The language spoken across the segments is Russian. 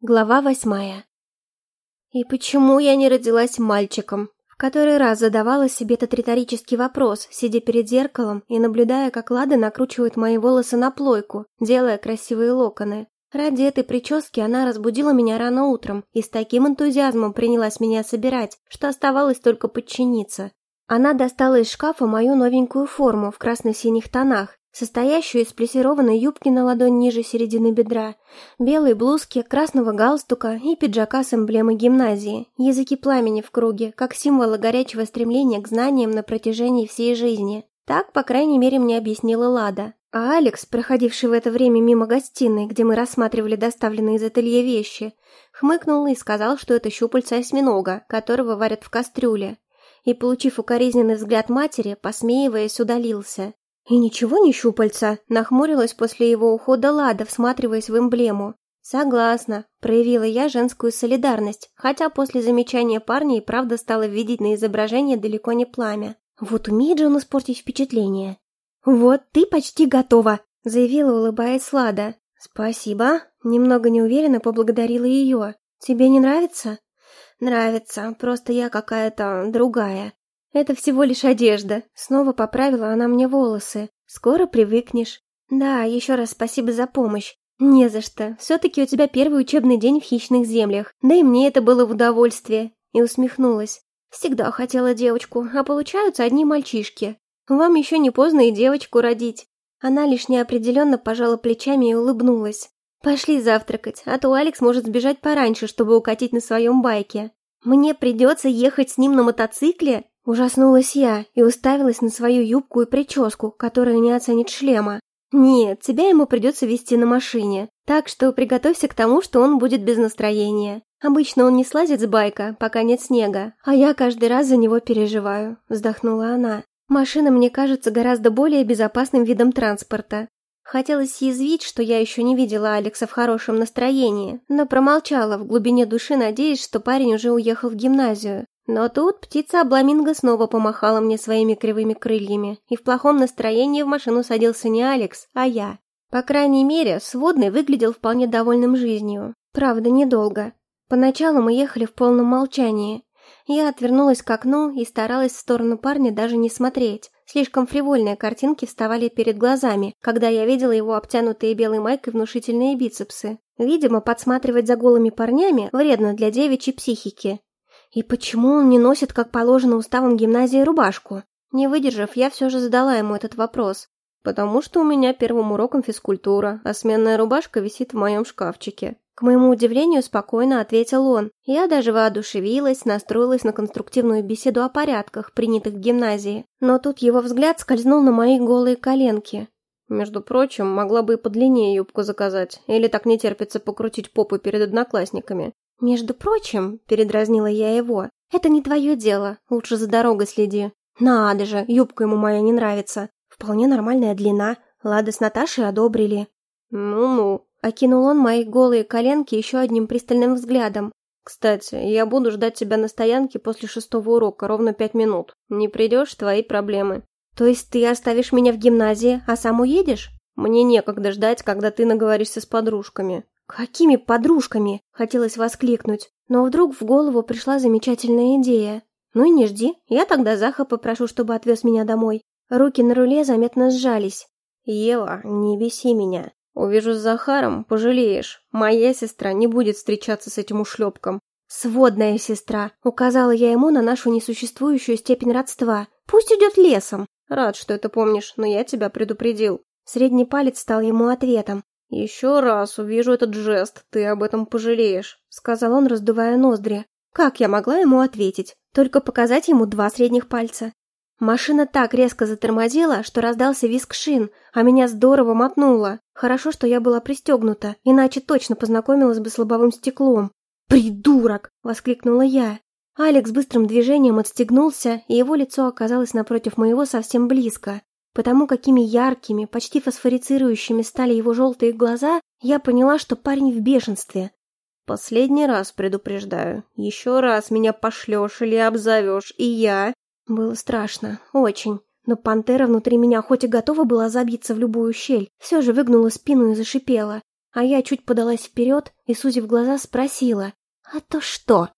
Глава восьмая. И почему я не родилась мальчиком? В который раз задавала себе этот риторический вопрос, сидя перед зеркалом и наблюдая, как Лада накручивает мои волосы на плойку, делая красивые локоны. Ради этой прически она разбудила меня рано утром и с таким энтузиазмом принялась меня собирать, что оставалось только подчиниться. Она достала из шкафа мою новенькую форму в красно-синих тонах состоящую из плессированной юбки на ладонь ниже середины бедра, белой блузки, красного галстука и пиджака с эмблемой гимназии, языки пламени в круге, как символы горячего стремления к знаниям на протяжении всей жизни. Так, по крайней мере, мне объяснила Лада. А Алекс, проходивший в это время мимо гостиной, где мы рассматривали доставленные из ателье вещи, хмыкнул и сказал, что это щупальца осьминога, которого варят в кастрюле. И, получив укоризненный взгляд матери, посмеиваясь, удалился. «И ничего не щупальца?» – нахмурилась после его ухода Лада, всматриваясь в эмблему. «Согласна», – проявила я женскую солидарность, хотя после замечания парня и правда стала видеть на изображении далеко не пламя. Вот умеет же он испортить впечатление. «Вот, ты почти готова», – заявила, улыбаясь Лада. «Спасибо», – немного неуверенно поблагодарила ее. «Тебе не нравится?» «Нравится, просто я какая-то другая. «Это всего лишь одежда», — снова поправила она мне волосы. «Скоро привыкнешь». «Да, еще раз спасибо за помощь». «Не за что. Все-таки у тебя первый учебный день в хищных землях. Да и мне это было в удовольствие». И усмехнулась. «Всегда хотела девочку, а получаются одни мальчишки. Вам еще не поздно и девочку родить». Она лишь неопределенно пожала плечами и улыбнулась. «Пошли завтракать, а то Алекс может сбежать пораньше, чтобы укатить на своем байке. Мне придется ехать с ним на мотоцикле?» Ужаснулась я и уставилась на свою юбку и прическу, которая не оценит шлема. «Нет, тебя ему придется везти на машине, так что приготовься к тому, что он будет без настроения. Обычно он не слазит с байка, пока нет снега, а я каждый раз за него переживаю», — вздохнула она. «Машина мне кажется гораздо более безопасным видом транспорта. Хотелось съязвить, что я еще не видела Алекса в хорошем настроении, но промолчала в глубине души, надеясь, что парень уже уехал в гимназию. Но тут птица Обламинго снова помахала мне своими кривыми крыльями, и в плохом настроении в машину садился не Алекс, а я. По крайней мере, сводный выглядел вполне довольным жизнью. Правда, недолго. Поначалу мы ехали в полном молчании. Я отвернулась к окну и старалась в сторону парня даже не смотреть. Слишком фривольные картинки вставали перед глазами, когда я видела его обтянутые белой майкой внушительные бицепсы. Видимо, подсматривать за голыми парнями вредно для девичьей психики. И почему он не носит, как положено уставом гимназии, рубашку? Не выдержав, я все же задала ему этот вопрос. «Потому что у меня первым уроком физкультура, а сменная рубашка висит в моем шкафчике». К моему удивлению, спокойно ответил он. Я даже воодушевилась, настроилась на конструктивную беседу о порядках, принятых в гимназии. Но тут его взгляд скользнул на мои голые коленки. Между прочим, могла бы и подлиннее юбку заказать, или так не терпится покрутить попы перед одноклассниками. «Между прочим», — передразнила я его, — «это не твое дело, лучше за дорогой следи». «Надо же, юбка ему моя не нравится. Вполне нормальная длина, Лада с Наташей одобрили». «Ну-ну», — окинул он мои голые коленки еще одним пристальным взглядом. «Кстати, я буду ждать тебя на стоянке после шестого урока ровно пять минут. Не придешь — твои проблемы». «То есть ты оставишь меня в гимназии, а сам уедешь?» «Мне некогда ждать, когда ты наговоришься с подружками. «Какими подружками?» – хотелось воскликнуть, но вдруг в голову пришла замечательная идея. «Ну и не жди, я тогда Заха попрошу, чтобы отвез меня домой». Руки на руле заметно сжались. «Ева, не беси меня. Увижу с Захаром, пожалеешь. Моя сестра не будет встречаться с этим ушлепком». «Сводная сестра», — указала я ему на нашу несуществующую степень родства. «Пусть идет лесом». «Рад, что это помнишь, но я тебя предупредил». Средний палец стал ему ответом. «Еще раз увижу этот жест, ты об этом пожалеешь», — сказал он, раздувая ноздри. Как я могла ему ответить? Только показать ему два средних пальца. Машина так резко затормозила, что раздался визг шин, а меня здорово мотнуло. Хорошо, что я была пристегнута, иначе точно познакомилась бы с лобовым стеклом. «Придурок!» — воскликнула я. Алекс быстрым движением отстегнулся, и его лицо оказалось напротив моего совсем близко. Потому какими яркими, почти фосфорицирующими стали его желтые глаза, я поняла, что парень в бешенстве. «Последний раз предупреждаю. Еще раз меня пошлешь или обзовешь, и я...» Было страшно. Очень. Но пантера внутри меня хоть и готова была забиться в любую щель, все же выгнула спину и зашипела. а я чуть подалась вперед и, сузив глаза, спросила. «А то что?»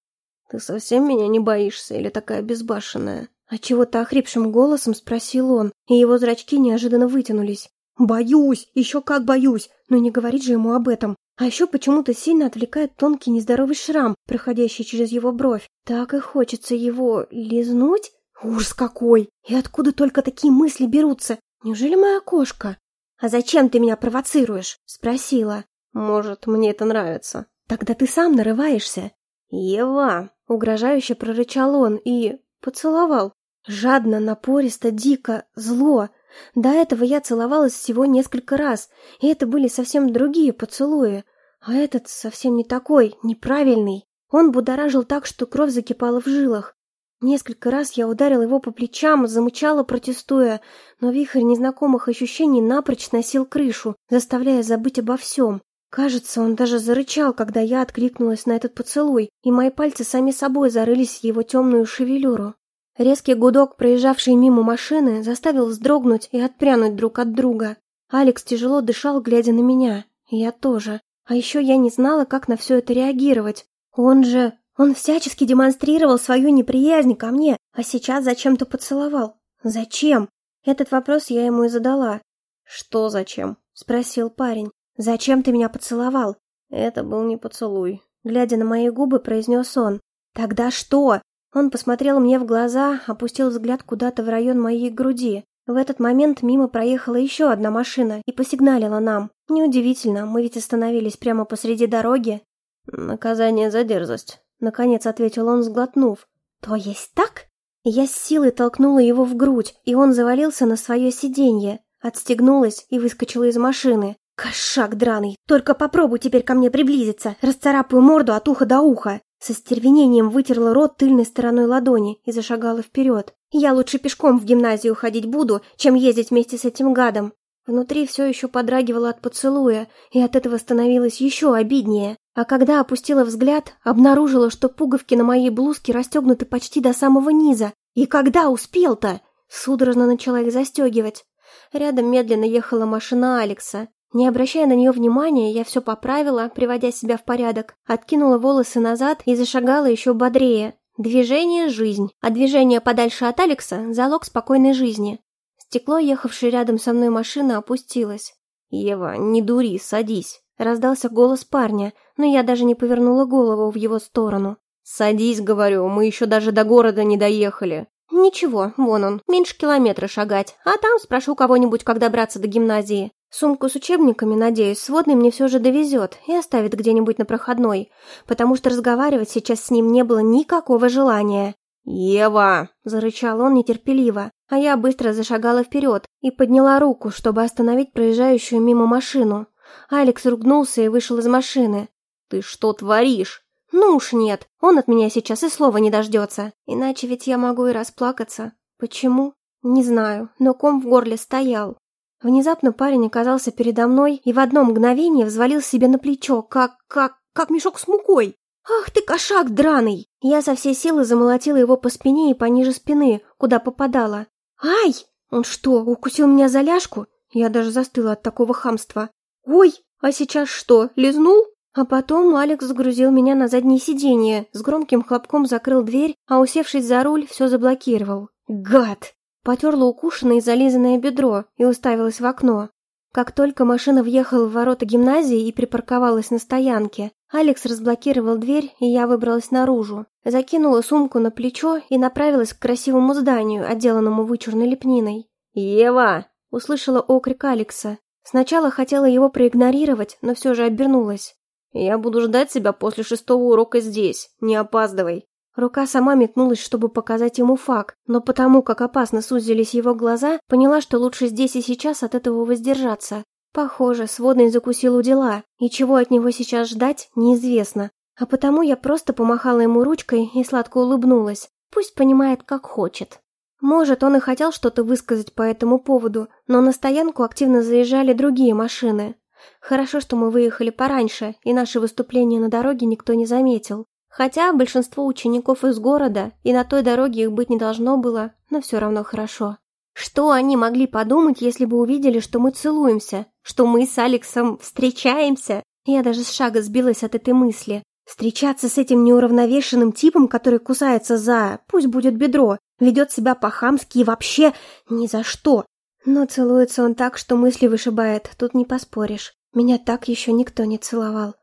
«Ты совсем меня не боишься или такая безбашенная?» А чего-то охрипшим голосом спросил он, и его зрачки неожиданно вытянулись. «Боюсь! Еще как боюсь! Но не говорить же ему об этом. А еще почему-то сильно отвлекает тонкий нездоровый шрам, проходящий через его бровь. Так и хочется его лизнуть? Ужас какой! И откуда только такие мысли берутся? Неужели моя кошка? «А зачем ты меня провоцируешь?» — спросила. «Может, мне это нравится». «Тогда ты сам нарываешься». «Ева!» — угрожающе прорычал он и... поцеловал. Жадно, напористо, дико, зло. До этого я целовалась всего несколько раз, и это были совсем другие поцелуи. А этот совсем не такой, неправильный. Он будоражил так, что кровь закипала в жилах. Несколько раз я ударил его по плечам, замычала, протестуя, но вихрь незнакомых ощущений напрочь носил крышу, заставляя забыть обо всем. Кажется, он даже зарычал, когда я откликнулась на этот поцелуй, и мои пальцы сами собой зарылись в его темную шевелюру. Резкий гудок, проезжавший мимо машины, заставил вздрогнуть и отпрянуть друг от друга. Алекс тяжело дышал, глядя на меня. Я тоже. А еще я не знала, как на все это реагировать. Он же... Он всячески демонстрировал свою неприязнь ко мне, а сейчас зачем-то поцеловал. Зачем? Этот вопрос я ему и задала. «Что зачем?» — спросил парень. «Зачем ты меня поцеловал?» Это был не поцелуй. Глядя на мои губы, произнес он. «Тогда что?» Он посмотрел мне в глаза, опустил взгляд куда-то в район моей груди. В этот момент мимо проехала еще одна машина и посигналила нам. Неудивительно, мы ведь остановились прямо посреди дороги. «Наказание за дерзость», Наконец ответил он, сглотнув. «То есть так?» Я с силой толкнула его в грудь, и он завалился на свое сиденье. Отстегнулась и выскочила из машины. «Кошак драный! Только попробуй теперь ко мне приблизиться! Расцарапаю морду от уха до уха!» Со стервенением вытерла рот тыльной стороной ладони и зашагала вперед. «Я лучше пешком в гимназию ходить буду, чем ездить вместе с этим гадом!» Внутри все еще подрагивало от поцелуя, и от этого становилось еще обиднее. А когда опустила взгляд, обнаружила, что пуговки на моей блузке расстегнуты почти до самого низа. И когда успел-то? Судорожно начала их застегивать. Рядом медленно ехала машина Алекса. Не обращая на нее внимания, я все поправила, приводя себя в порядок, откинула волосы назад и зашагала еще бодрее. Движение – жизнь, а движение подальше от Алекса – залог спокойной жизни. Стекло, ехавшее рядом со мной машины, опустилось. «Ева, не дури, садись!» Раздался голос парня, но я даже не повернула голову в его сторону. «Садись, говорю, мы еще даже до города не доехали». «Ничего, вон он, меньше километра шагать, а там спрошу кого-нибудь, как добраться до гимназии. Сумку с учебниками, надеюсь, сводный мне все же довезет и оставит где-нибудь на проходной, потому что разговаривать сейчас с ним не было никакого желания». «Ева!» – зарычал он нетерпеливо, а я быстро зашагала вперед и подняла руку, чтобы остановить проезжающую мимо машину. Алекс ругнулся и вышел из машины. «Ты что творишь?» «Ну уж нет, он от меня сейчас и слова не дождется. Иначе ведь я могу и расплакаться. Почему? Не знаю, но ком в горле стоял. Внезапно парень оказался передо мной и в одно мгновение взвалил себе на плечо, как... как... как мешок с мукой. «Ах ты, кошак драный!» Я со всей силы замолотила его по спине и пониже спины, куда попадала. «Ай! Он что, укусил меня за ляжку?» Я даже застыла от такого хамства. «Ой, а сейчас что, лизнул?» А потом Алекс загрузил меня на заднее сиденье, с громким хлопком закрыл дверь, а усевшись за руль, все заблокировал. «Гад!» Потерла укушенное и зализанное бедро и уставилась в окно. Как только машина въехала в ворота гимназии и припарковалась на стоянке, Алекс разблокировал дверь, и я выбралась наружу. Закинула сумку на плечо и направилась к красивому зданию, отделанному вычурной лепниной. «Ева!» — услышала окрик Алекса. Сначала хотела его проигнорировать, но все же обернулась. «Я буду ждать тебя после шестого урока здесь. Не опаздывай». Рука сама метнулась, чтобы показать ему факт, но потому, как опасно сузились его глаза, поняла, что лучше здесь и сейчас от этого воздержаться. Похоже, сводный закусил у дела, и чего от него сейчас ждать, неизвестно. А потому я просто помахала ему ручкой и сладко улыбнулась. Пусть понимает, как хочет. Может, он и хотел что-то высказать по этому поводу, но на стоянку активно заезжали другие машины. Хорошо, что мы выехали пораньше, и наше выступление на дороге никто не заметил. Хотя большинство учеников из города, и на той дороге их быть не должно было, но все равно хорошо. Что они могли подумать, если бы увидели, что мы целуемся, что мы с Алексом встречаемся? Я даже с шага сбилась от этой мысли. Встречаться с этим неуравновешенным типом, который кусается за, пусть будет бедро, ведет себя по-хамски и вообще ни за что. Но целуется он так, что мысли вышибает, тут не поспоришь. Меня так еще никто не целовал.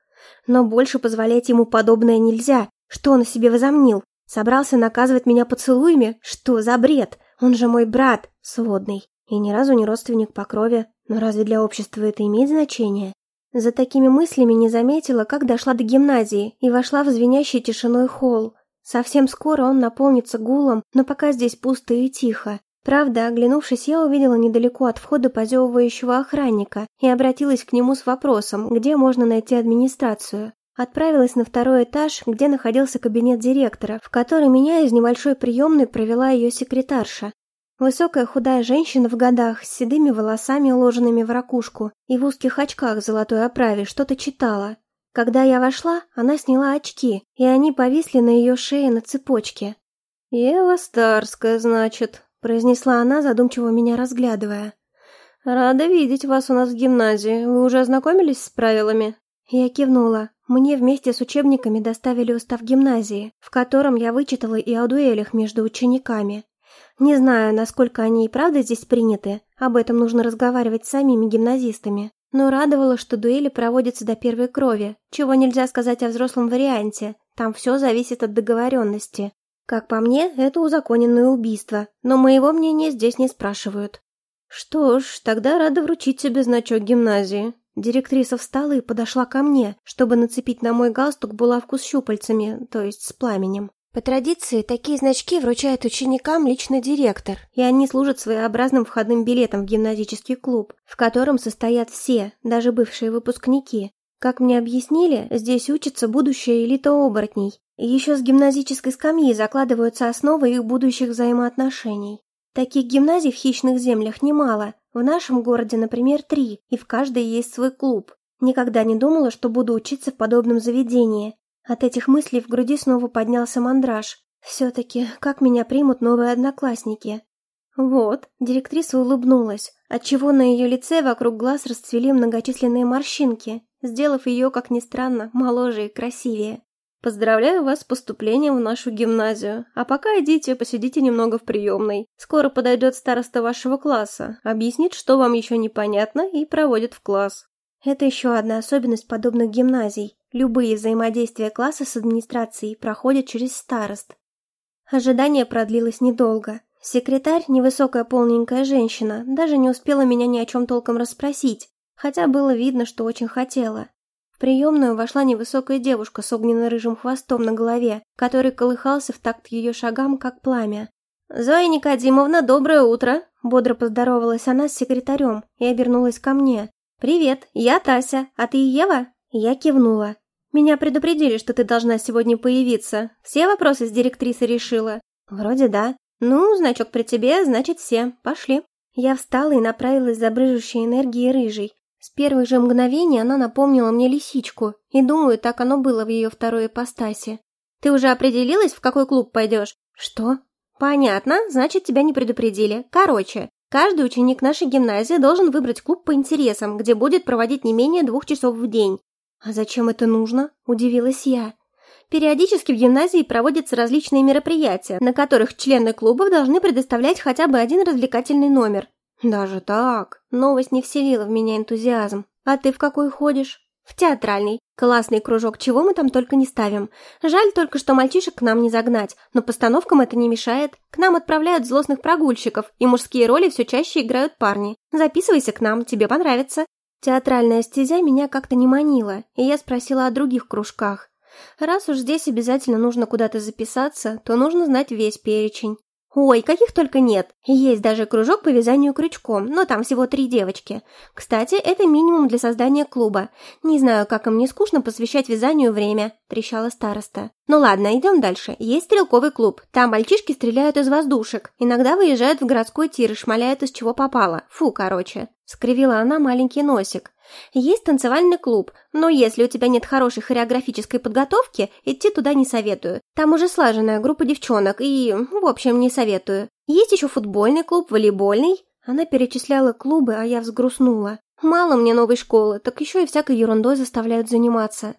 Но больше позволять ему подобное нельзя. Что он о себе возомнил? Собрался наказывать меня поцелуями? Что за бред? Он же мой брат, сводный. И ни разу не родственник по крови. Но разве для общества это имеет значение? За такими мыслями не заметила, как дошла до гимназии и вошла в звенящий тишиной холл. Совсем скоро он наполнится гулом, но пока здесь пусто и тихо. Правда, оглянувшись, я увидела недалеко от входа позевывающего охранника и обратилась к нему с вопросом, где можно найти администрацию. Отправилась на второй этаж, где находился кабинет директора, в который меня из небольшой приемной провела ее секретарша. Высокая худая женщина в годах, с седыми волосами, уложенными в ракушку, и в узких очках в золотой оправе, что-то читала. Когда я вошла, она сняла очки, и они повисли на ее шее на цепочке. «Ева Старская, значит», — произнесла она, задумчиво меня разглядывая. «Рада видеть вас у нас в гимназии. Вы уже ознакомились с правилами?» Я кивнула. Мне вместе с учебниками доставили устав гимназии, в котором я вычитала и о дуэлях между учениками. Не знаю, насколько они и правда здесь приняты, об этом нужно разговаривать с самими гимназистами. Но радовало, что дуэли проводятся до первой крови, чего нельзя сказать о взрослом варианте, там все зависит от договоренности. Как по мне, это узаконенное убийство, но моего мнения здесь не спрашивают. Что ж, тогда рада вручить тебе значок гимназии. Директриса встала и подошла ко мне, чтобы нацепить на мой галстук булавку с щупальцами, то есть с пламенем. По традиции, такие значки вручает ученикам лично директор, и они служат своеобразным входным билетом в гимназический клуб, в котором состоят все, даже бывшие выпускники. Как мне объяснили, здесь учится будущая элита оборотней, еще с гимназической скамьи закладываются основы их будущих взаимоотношений. Таких гимназий в хищных землях немало, в нашем городе, например, три, и в каждой есть свой клуб. Никогда не думала, что буду учиться в подобном заведении, от этих мыслей в груди снова поднялся мандраж. Все-таки, как меня примут новые одноклассники? Вот, директриса улыбнулась, отчего на ее лице вокруг глаз расцвели многочисленные морщинки, сделав ее, как ни странно, моложе и красивее. Поздравляю вас с поступлением в нашу гимназию. А пока идите, посидите немного в приемной. Скоро подойдет староста вашего класса, объяснит, что вам еще непонятно, и проводит в класс. Это еще одна особенность подобных гимназий. Любые взаимодействия класса с администрацией проходят через старост. Ожидание продлилось недолго. Секретарь, невысокая полненькая женщина, даже не успела меня ни о чем толком расспросить, хотя было видно, что очень хотела. В приемную вошла невысокая девушка с огненно-рыжим хвостом на голове, который колыхался в такт ее шагам, как пламя. «Зоя Никодимовна, доброе утро!» Бодро поздоровалась она с секретарем и обернулась ко мне. «Привет, я Тася, а ты Ева?» Я кивнула. «Меня предупредили, что ты должна сегодня появиться. Все вопросы с директрисой решила?» «Вроде да». «Ну, значок при тебе, значит все. Пошли». Я встала и направилась за брыжущей энергией рыжей. С первых же мгновений она напомнила мне лисичку, и думаю, так оно было в ее второй ипостаси. «Ты уже определилась, в какой клуб пойдешь?» «Что?» «Понятно, значит, тебя не предупредили. Короче, каждый ученик нашей гимназии должен выбрать клуб по интересам, где будет проводить не менее двух часов в день. «А зачем это нужно?» – удивилась я. Периодически в гимназии проводятся различные мероприятия, на которых члены клубов должны предоставлять хотя бы один развлекательный номер. Даже так? Новость не вселила в меня энтузиазм. А ты в какой ходишь? В театральный. Классный кружок, чего мы там только не ставим. Жаль только, что мальчишек к нам не загнать, но постановкам это не мешает. К нам отправляют злостных прогульщиков, и мужские роли все чаще играют парни. Записывайся к нам, тебе понравится. Театральная стезя меня как-то не манила, и я спросила о других кружках. Раз уж здесь обязательно нужно куда-то записаться, то нужно знать весь перечень. Ой, каких только нет. Есть даже кружок по вязанию крючком, но там всего три девочки. Кстати, это минимум для создания клуба. Не знаю, как им не скучно посвящать вязанию время, трещала староста. Ну ладно, идем дальше. Есть стрелковый клуб. Там мальчишки стреляют из воздушек. Иногда выезжают в городской тир и шмаляют из чего попало. Фу, короче. Скривила она маленький носик. Есть танцевальный клуб, но если у тебя нет хорошей хореографической подготовки, идти туда не советую. Там уже слаженная группа девчонок и, в общем, не советую. Есть еще футбольный клуб, волейбольный. Она перечисляла клубы, а я взгрустнула. Мало мне новой школы, так еще и всякой ерундой заставляют заниматься.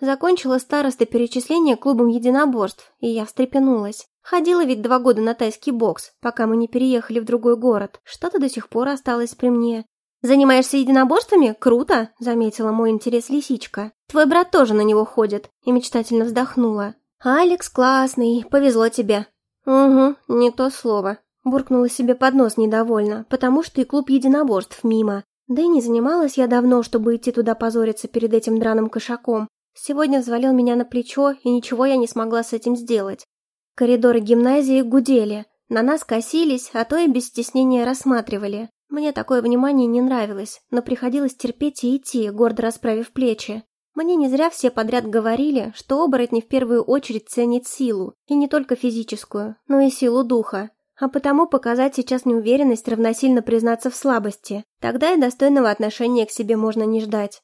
Закончила староста перечисление клубом единоборств, и я встрепенулась. Ходила ведь два года на тайский бокс, пока мы не переехали в другой город. Что-то до сих пор осталось при мне. «Занимаешься единоборствами? Круто!» — заметила мой интерес лисичка. «Твой брат тоже на него ходит», — и мечтательно вздохнула. «Алекс классный, повезло тебе». «Угу, не то слово», — буркнула себе под нос недовольно, потому что и клуб единоборств мимо. Да и не занималась я давно, чтобы идти туда позориться перед этим драным кошаком. Сегодня взвалил меня на плечо, и ничего я не смогла с этим сделать. Коридоры гимназии гудели, на нас косились, а то и без стеснения рассматривали. Мне такое внимание не нравилось, но приходилось терпеть и идти, гордо расправив плечи. Мне не зря все подряд говорили, что оборотни в первую очередь ценят силу, и не только физическую, но и силу духа. А потому показать сейчас неуверенность равносильно признаться в слабости. Тогда и достойного отношения к себе можно не ждать.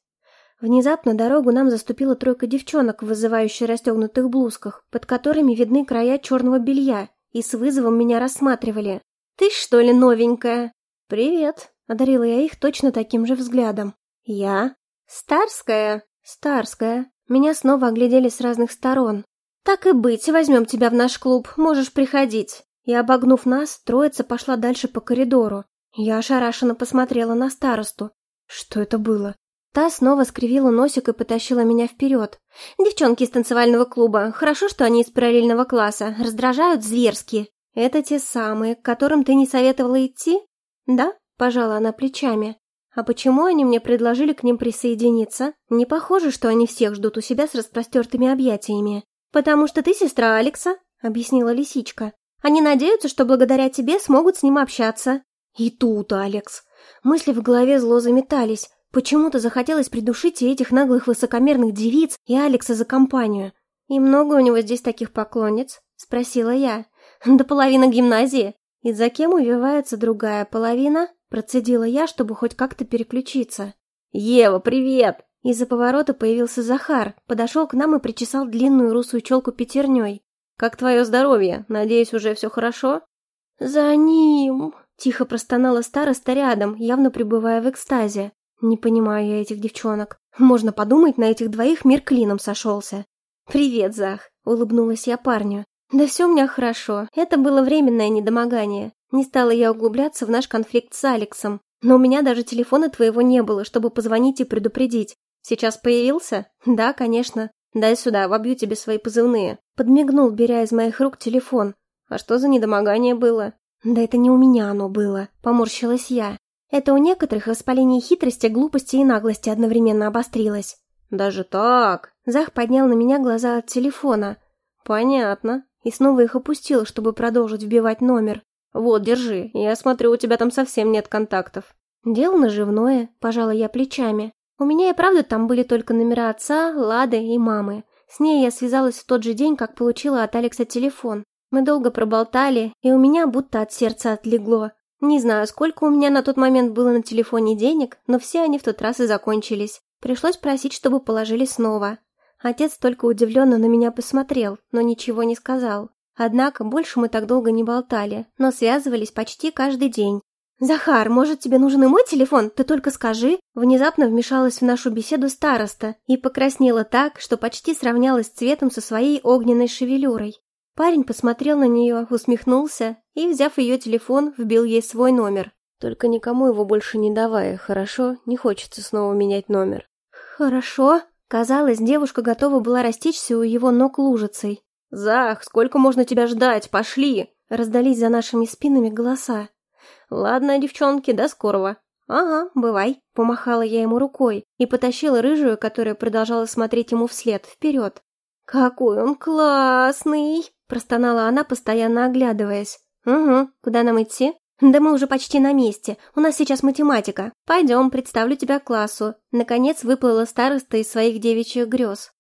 Внезапно дорогу нам заступила тройка девчонок в вызывающе расстегнутых блузках, под которыми видны края черного белья, и с вызовом меня рассматривали. «Ты что ли новенькая?» «Привет», — одарила я их точно таким же взглядом. «Я?» «Старская?» «Старская». Меня снова оглядели с разных сторон. «Так и быть, возьмем тебя в наш клуб, можешь приходить». И, обогнув нас, троица пошла дальше по коридору. Я ошарашенно посмотрела на старосту. Что это было? Та снова скривила носик и потащила меня вперед. «Девчонки из танцевального клуба, хорошо, что они из параллельного класса, раздражают зверски. Это те самые, к которым ты не советовала идти?» «Да», — пожала она плечами. «А почему они мне предложили к ним присоединиться? Не похоже, что они всех ждут у себя с распростертыми объятиями». «Потому что ты сестра Алекса», — объяснила лисичка. «Они надеются, что благодаря тебе смогут с ним общаться». И тут, Алекс. Мысли в голове зло заметались. Почему-то захотелось придушить и этих наглых высокомерных девиц, и Алекса за компанию. «И много у него здесь таких поклонниц?» — спросила я. «До половины гимназии. «И за кем увивается другая половина?» Процедила я, чтобы хоть как-то переключиться. «Ева, привет!» Из-за поворота появился Захар, подошел к нам и причесал длинную русую челку пятерней. «Как твое здоровье? Надеюсь, уже все хорошо?» «За ним!» Тихо простонала староста рядом, явно пребывая в экстазе. «Не понимаю я этих девчонок. Можно подумать, на этих двоих мир клином сошелся». «Привет, Зах!» — улыбнулась я парню. Да все у меня хорошо. Это было временное недомогание. Не стала я углубляться в наш конфликт с Алексом. Но у меня даже телефона твоего не было, чтобы позвонить и предупредить. Сейчас появился? Да, конечно. Дай сюда, вобью тебе свои позывные. Подмигнул, беря из моих рук телефон. А что за недомогание было? Да это не у меня оно было, поморщилась я. Это у некоторых воспаление хитрости, глупости и наглости одновременно обострилось. Даже так? Зах поднял на меня глаза от телефона. Понятно и снова их опустил, чтобы продолжить вбивать номер. «Вот, держи, я смотрю, у тебя там совсем нет контактов». «Дело наживное», – пожала я плечами. «У меня и правда там были только номера отца, Лады и мамы. С ней я связалась в тот же день, как получила от Алекса телефон. Мы долго проболтали, и у меня будто от сердца отлегло. Не знаю, сколько у меня на тот момент было на телефоне денег, но все они в тот раз и закончились. Пришлось просить, чтобы положили снова. Отец только удивленно на меня посмотрел, но ничего не сказал. Однако больше мы так долго не болтали, но связывались почти каждый день. «Захар, может, тебе нужен и мой телефон? Ты только скажи!» Внезапно вмешалась в нашу беседу староста и покраснела так, что почти сравнялась цветом со своей огненной шевелюрой. Парень посмотрел на нее, усмехнулся и, взяв ее телефон, вбил ей свой номер. «Только никому его больше не давай, хорошо? Не хочется снова менять номер». «Хорошо», Казалось, девушка готова была растечься у его ног лужицей. «Зах, сколько можно тебя ждать? Пошли!» Раздались за нашими спинами голоса. «Ладно, девчонки, до скорого». «Ага, бывай», — помахала я ему рукой и потащила рыжую, которая продолжала смотреть ему вслед, вперед. «Какой он классный!» — простонала она, постоянно оглядываясь. «Угу, куда нам идти?» «Да мы уже почти на месте. У нас сейчас математика. Пойдем, представлю тебя классу». Наконец выплыла староста из своих девичьих грез.